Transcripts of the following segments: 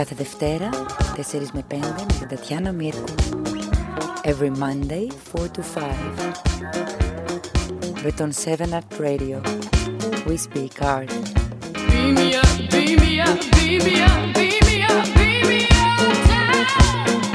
Κάθε Δευτέρα, 4 με 5 με την Τατιάνα Μύρκου. Every Monday, 4 to 5. Με τον 7 Art Radio. We speak art. Beam me up, beam me up, beam me up, beam me up, beam me up, time.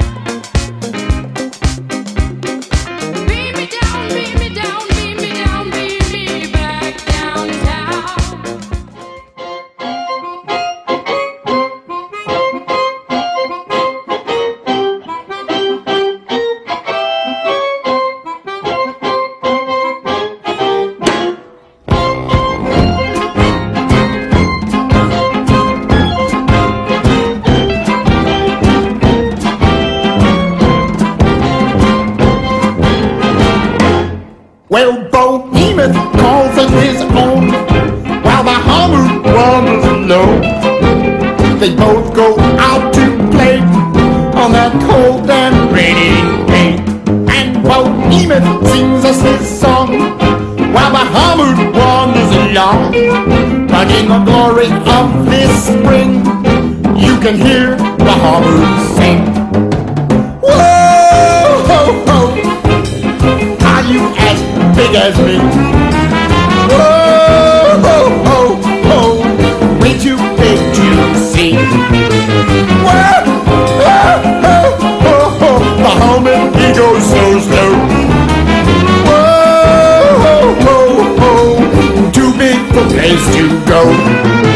Can hear the Hammered sing. Whoa, ho, ho. Are you as big as me? Whoa, ho, ho, ho. Way too big to see. Whoa, oh, oh, oh. The so slow. Whoa, oh, oh, too big for place to go.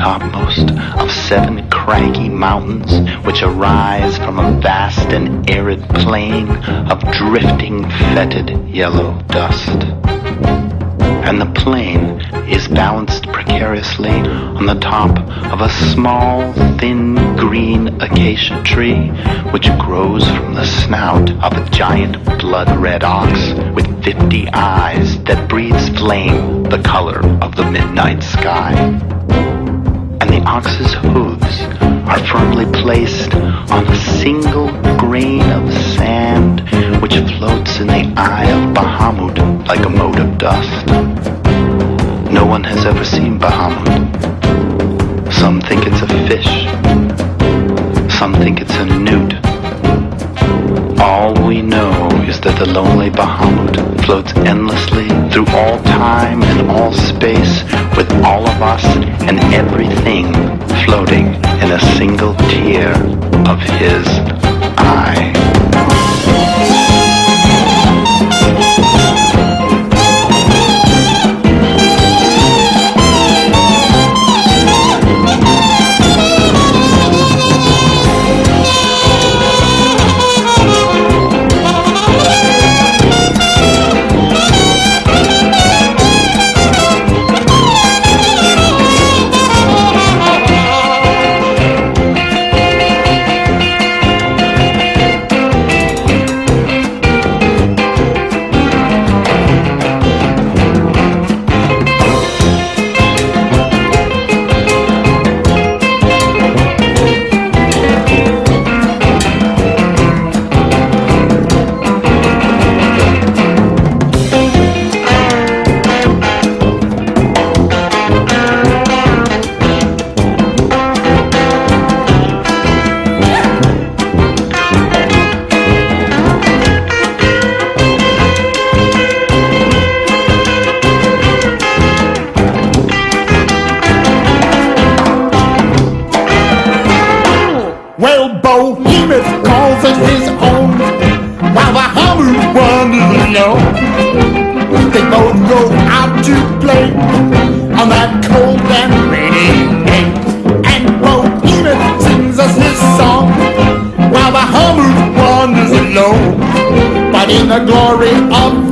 Topmost of seven craggy mountains which arise from a vast and arid plain of drifting fetid yellow dust. And the plain is balanced precariously on the top of a small, thin, green acacia tree which grows from the snout of a giant blood-red ox with fifty eyes that breathes flame the color of the midnight sky. And the ox's hooves are firmly placed on a single grain of sand which floats in the eye of Bahamut like a mote of dust. No one has ever seen Bahamut. Some think it's a fish. Some think it's a newt. All that the lonely Bahamut floats endlessly through all time and all space with all of us and everything floating in a single tear of his eye. the glory of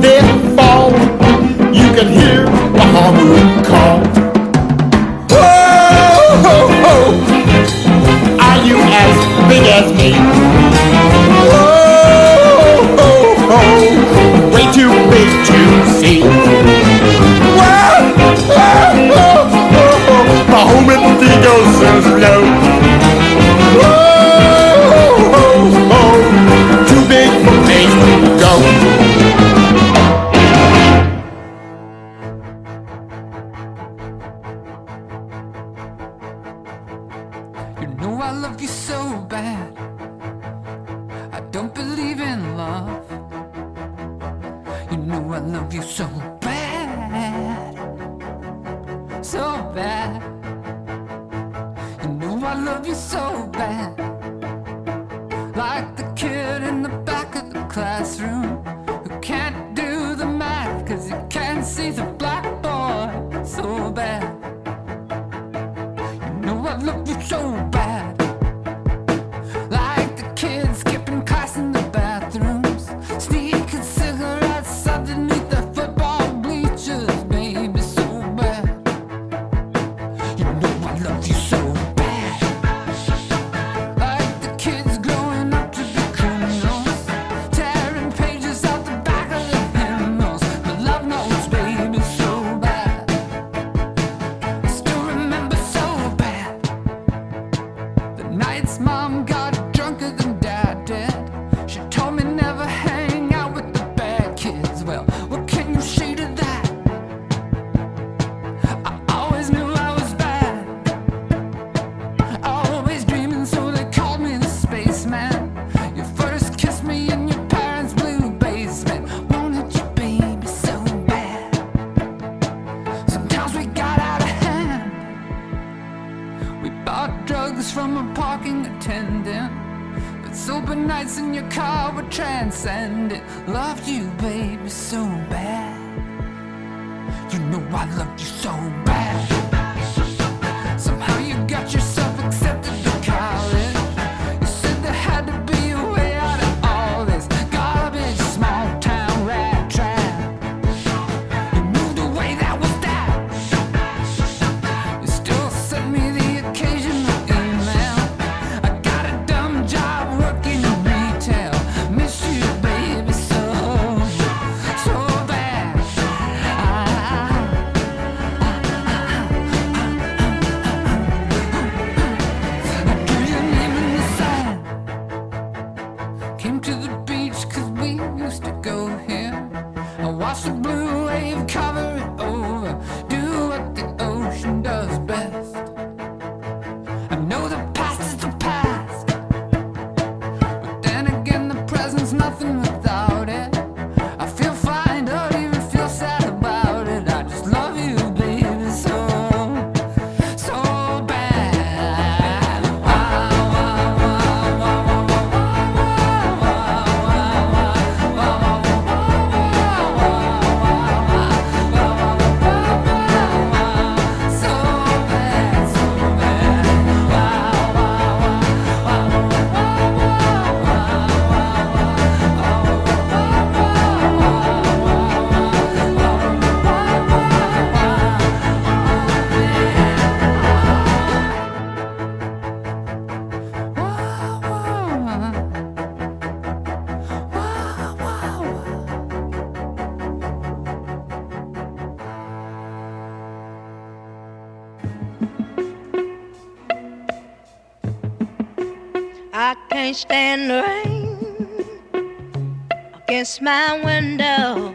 my window,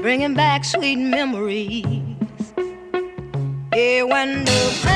bringing back sweet memories. Yeah, window.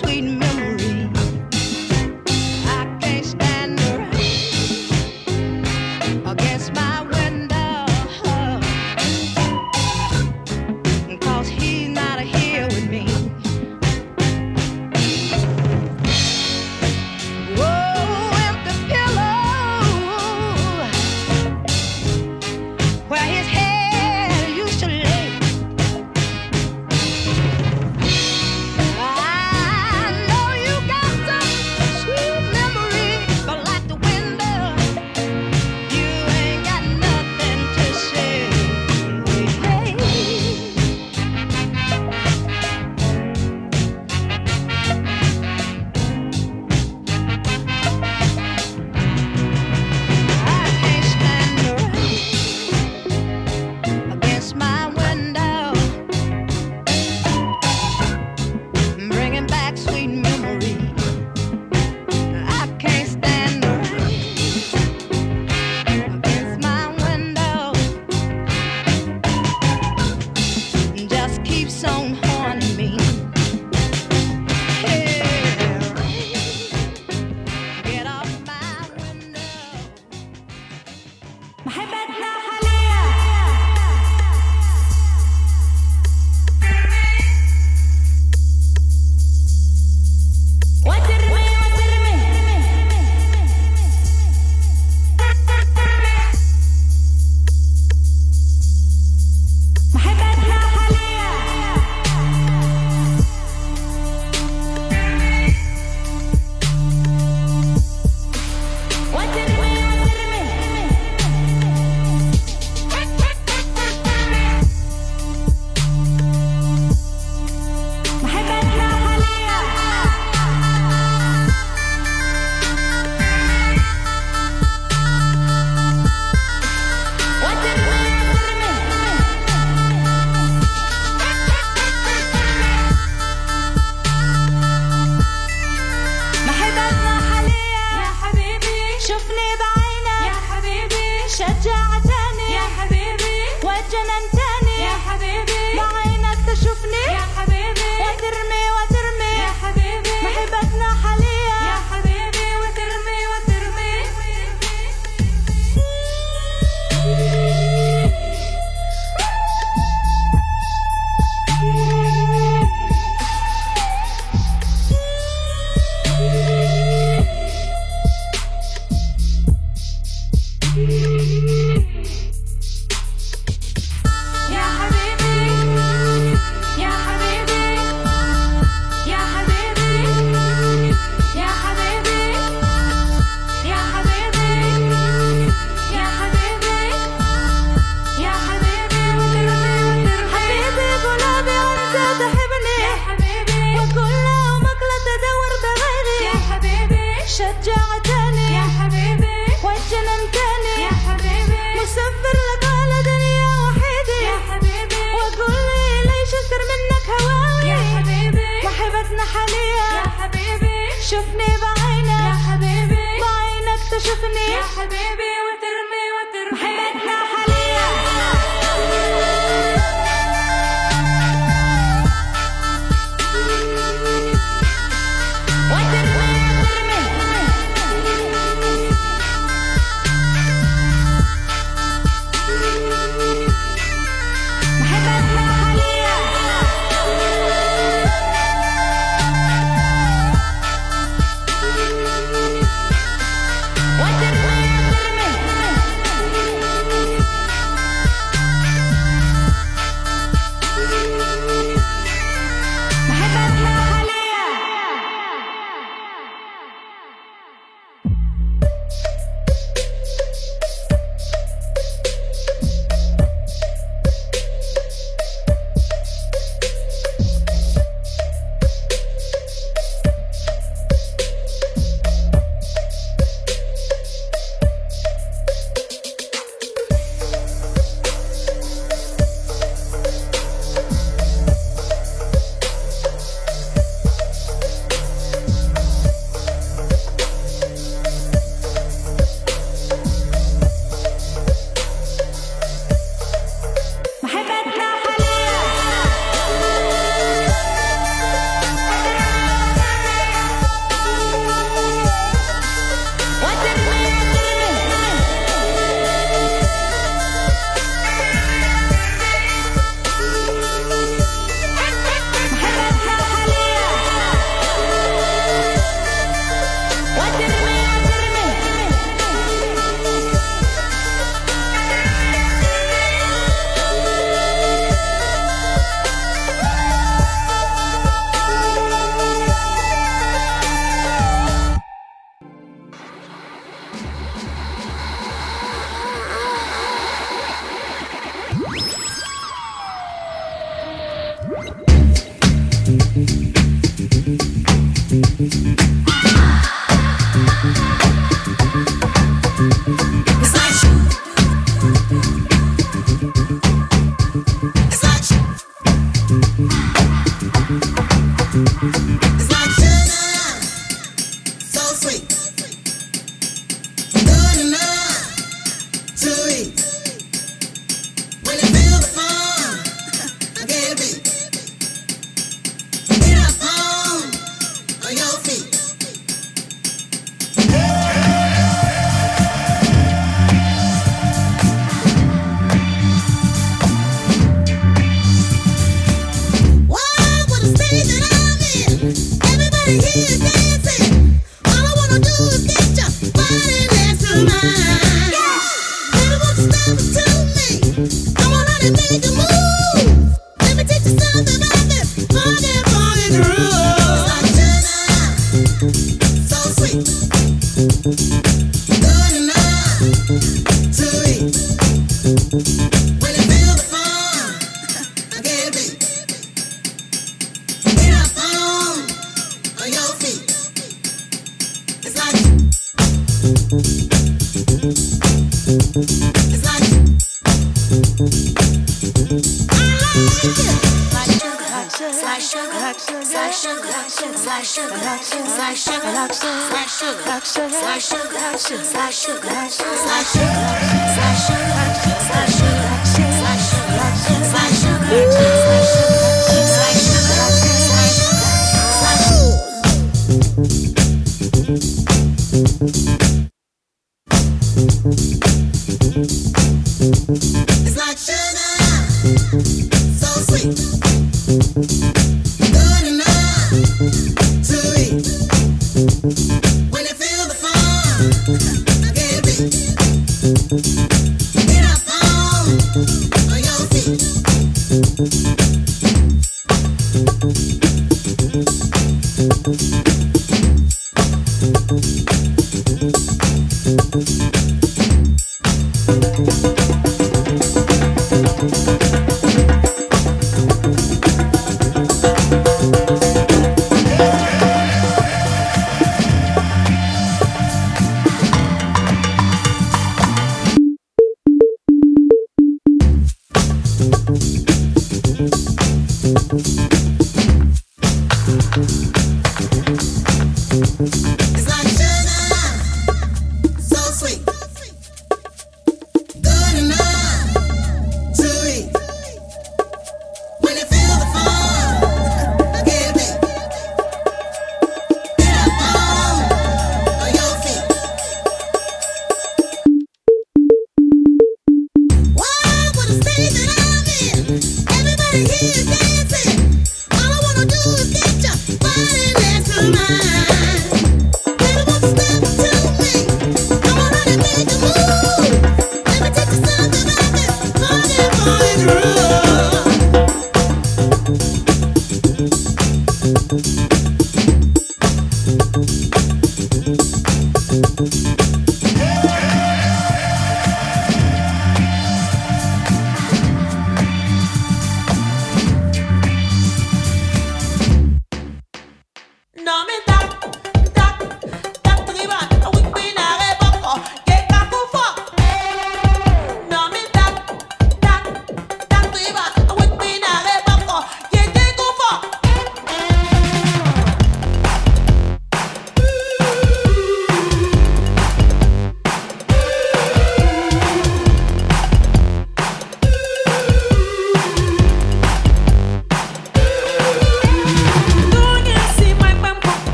sweet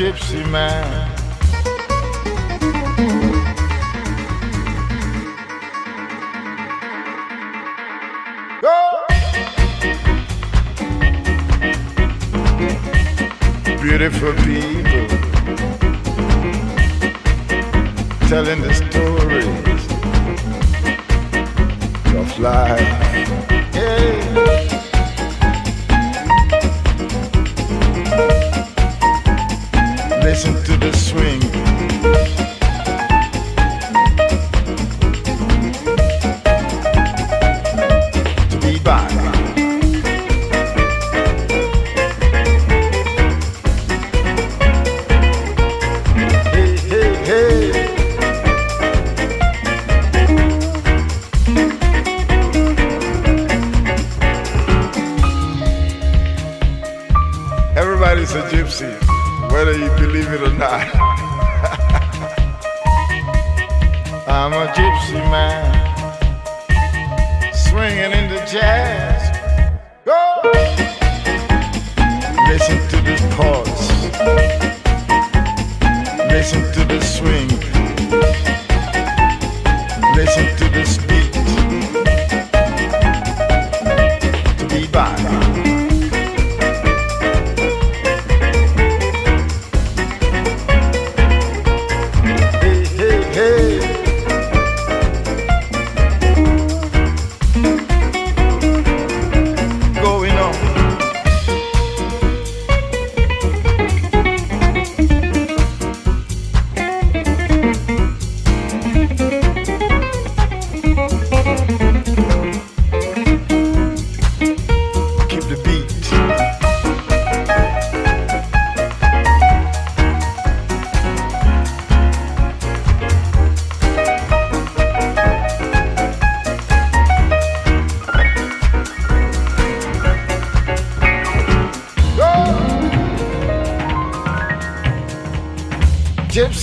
gypsy man. Everybody's a gypsy, whether you believe it or not. I'm a gypsy man, swinging in the jazz. Go! Listen to this pulse. Listen to the swing. Listen to this beat. Be back.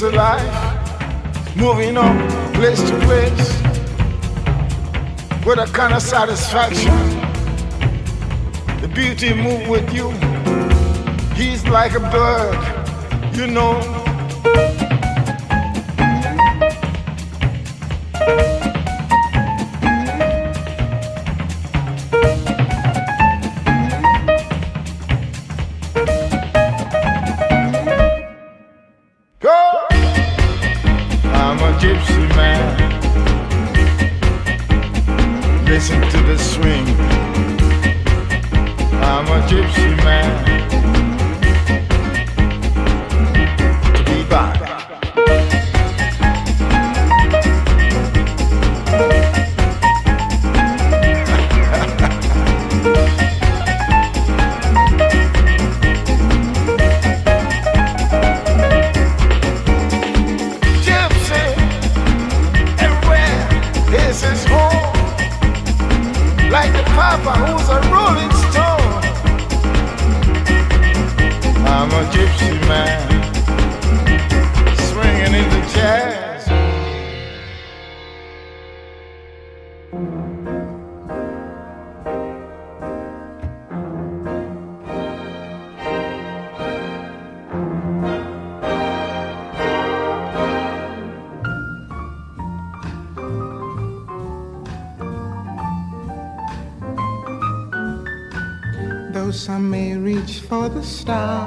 leaves a life, moving on place to place with a kind of satisfaction. The beauty move with you. He's like a bird, you know a gypsy man. Listen to the swing. I'm a gypsy man. swinging into jazz. Some may reach for the stars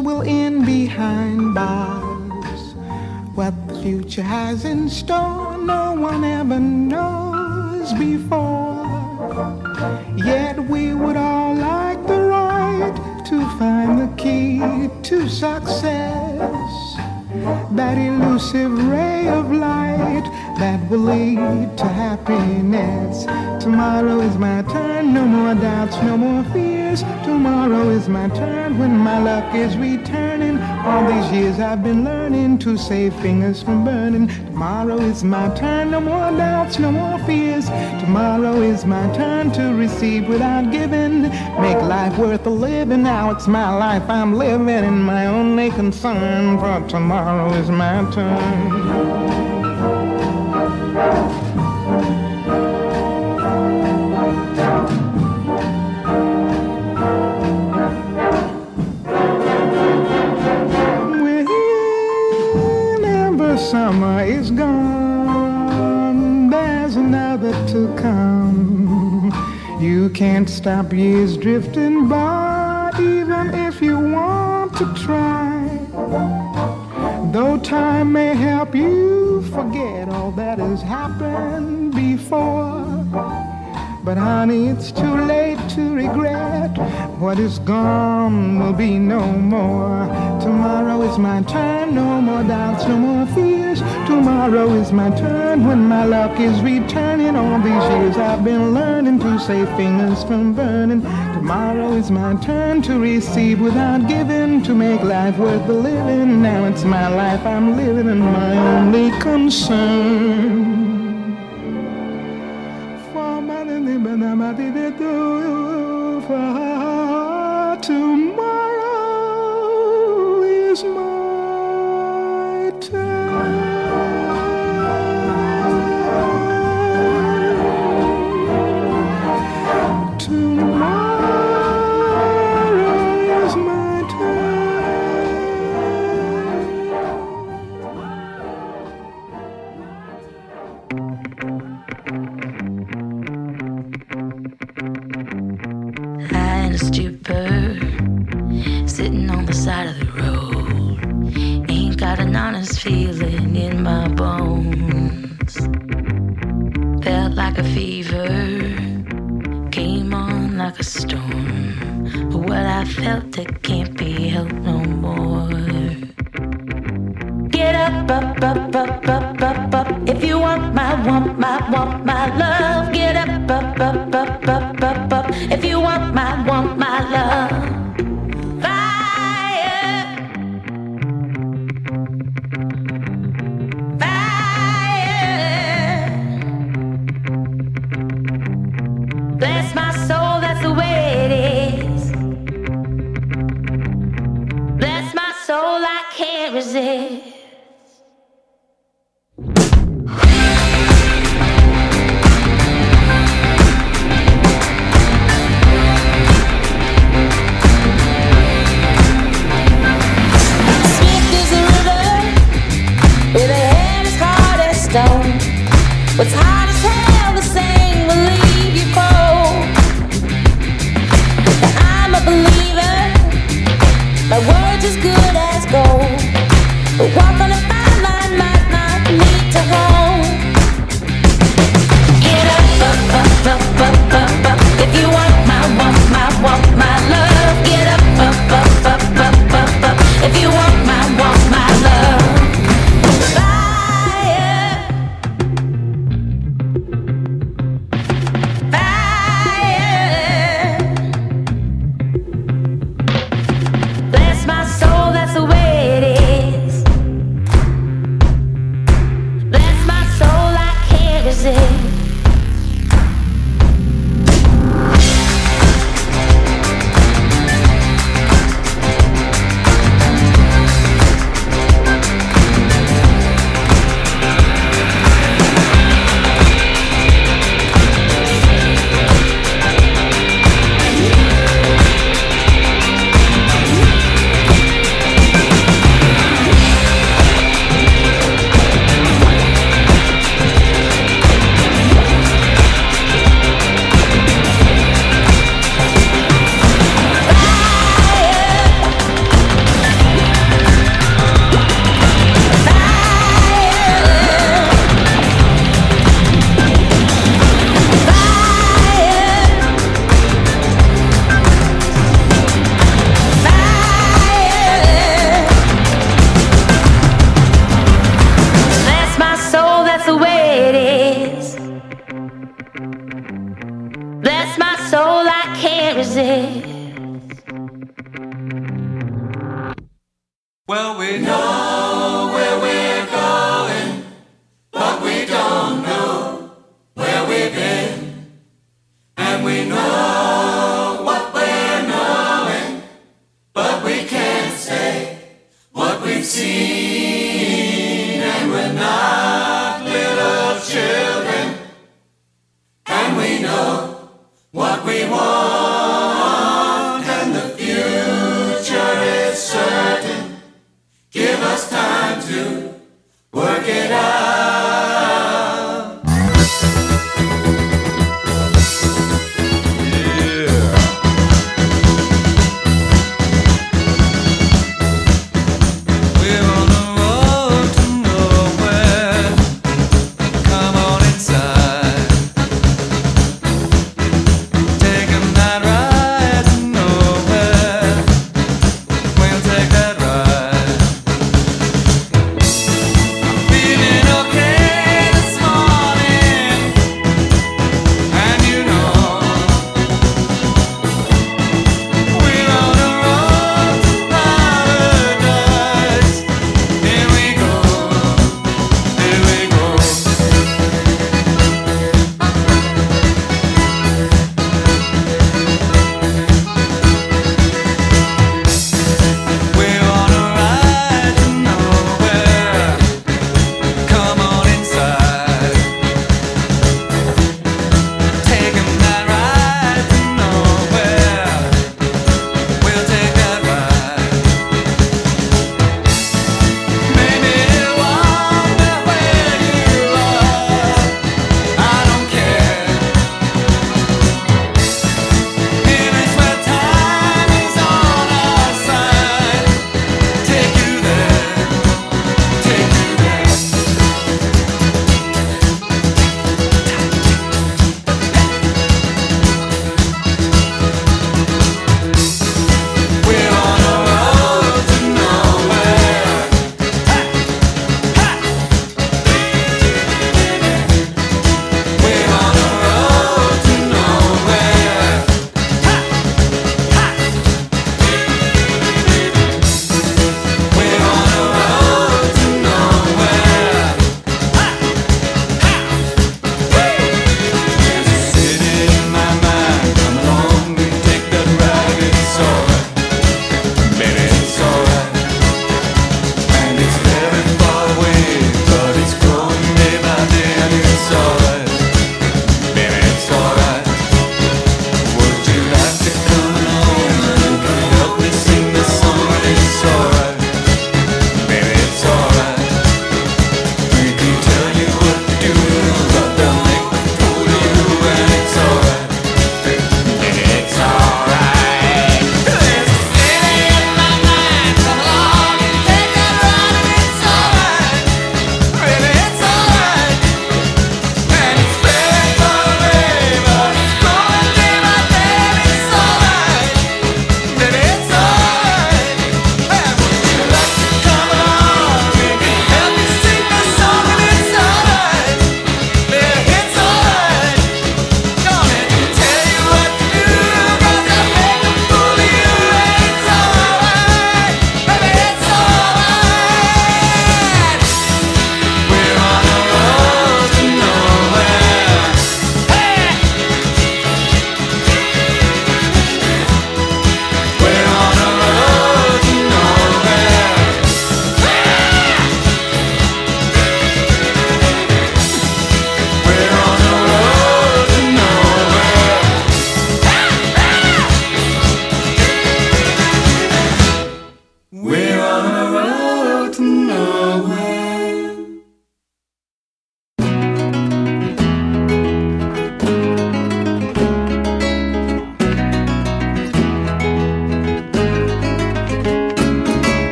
will end behind bars. What the future has in store, no one ever knows before. Yet we would all like the right to find the key to success. That elusive ray of light that will lead to happiness. Tomorrow is my turn, no more doubts, no more fears. Tomorrow is my turn when my luck is returning. All these years I've been learning to save fingers from burning. Tomorrow is my turn, no more doubts, no more fears. Tomorrow is my turn to receive without giving. Make life worth a living. Now it's my life I'm living, and my only concern for tomorrow is my turn. You can't stop years drifting by, even if you want to try. Though time may help you forget all that has happened before. But honey, it's too late to regret. What is gone will be no more. Tomorrow is my turn, no more doubts, no more fears. Tomorrow is my turn when my luck is returning. All these years I've been learning to save fingers from burning. Tomorrow is my turn to receive without giving, to make life worth the living. Now it's my life I'm living and my only concern. Honest in my bones. Felt like a fever, came on like a storm. What I felt, it can't be helped no more. Get up, up, up, up, up, up, up. If you want my, want my, want my love. Get up, up, up, up, up, up, up. If you want my, want my love.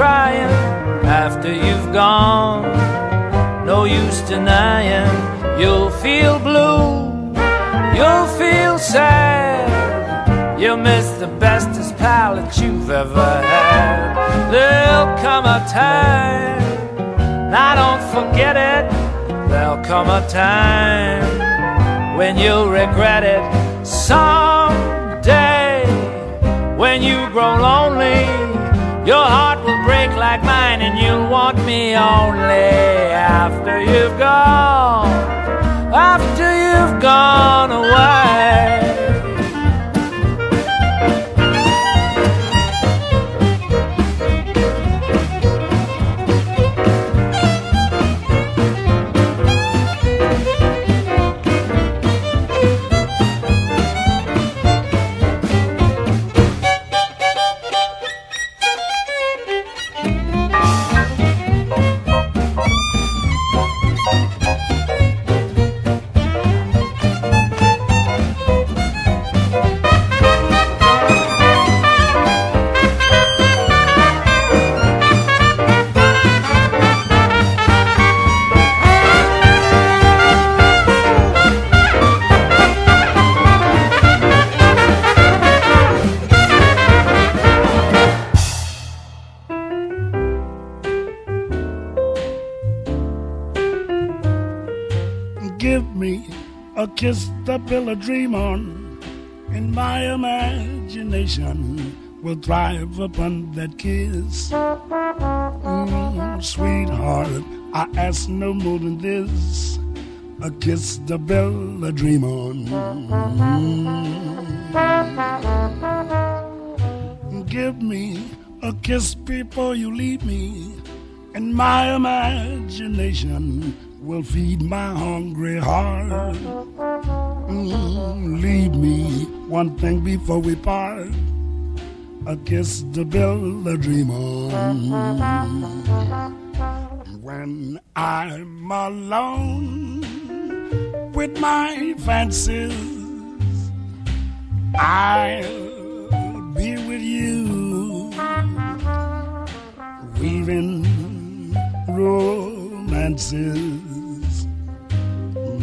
Crying after you've gone. No use denying, you'll feel blue, you'll feel sad. You'll miss the bestest pal that you've ever had. There'll come a time, now don't forget it. There'll come a time when you'll regret it someday. When you grow lonely, your heart like mine, and you'll want me only after you've gone, after you've gone away. A kiss to build a dream on, and my imagination will thrive upon that kiss. Mm, sweetheart, I ask no more than this a kiss to build a dream on. Mm. Give me a kiss before you leave me, and my imagination will feed my hungry heart. Mm, leave me one thing before we part a kiss to build a dream on. When I'm alone with my fancies, I'll be with you, weaving romances,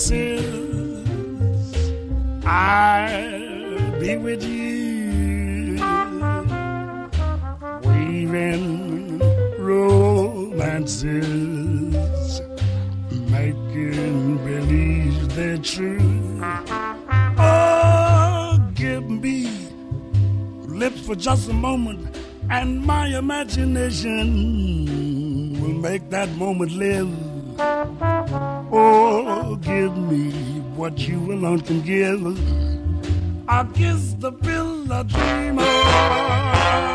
my I'll be with you, weaving romances, making believe they're true. Oh, give me lips for just a moment, and my imagination will make that moment live. Oh, give me what you alone can give. I'll kiss the pill I dream on.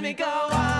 let me go on.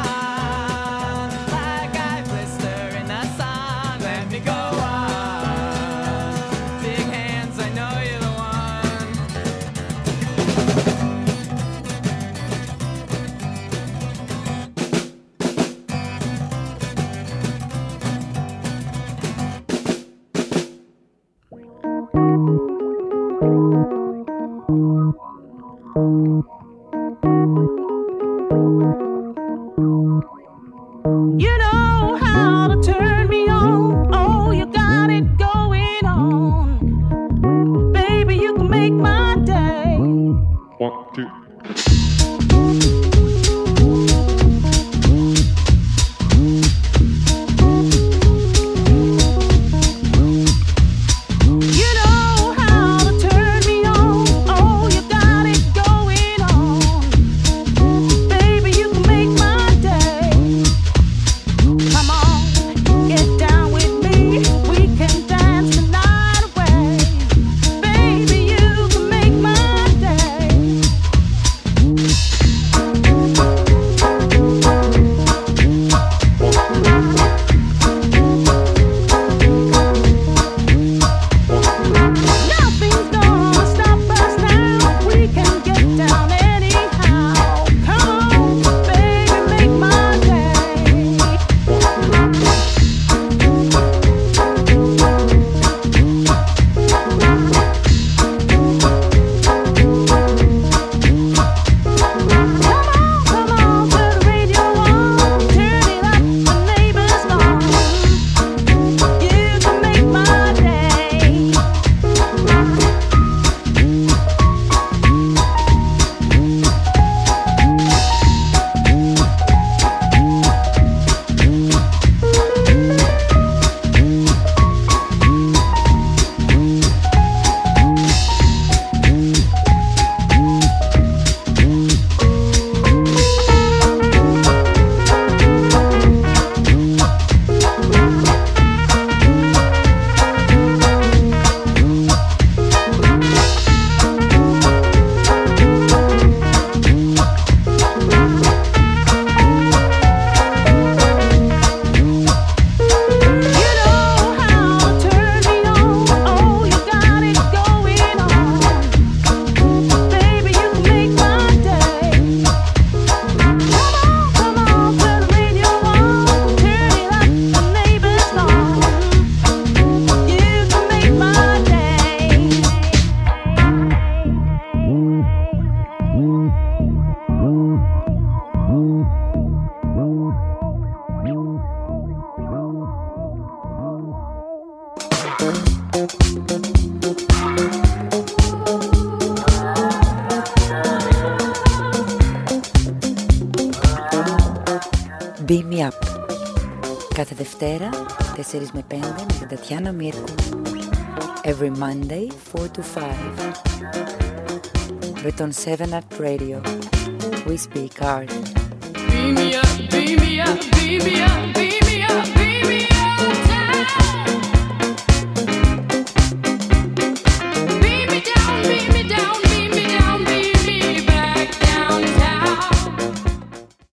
Every Monday, 4 to 5. Return 7 at Radio, we speak art. Me up, me up, me up, me up, me up,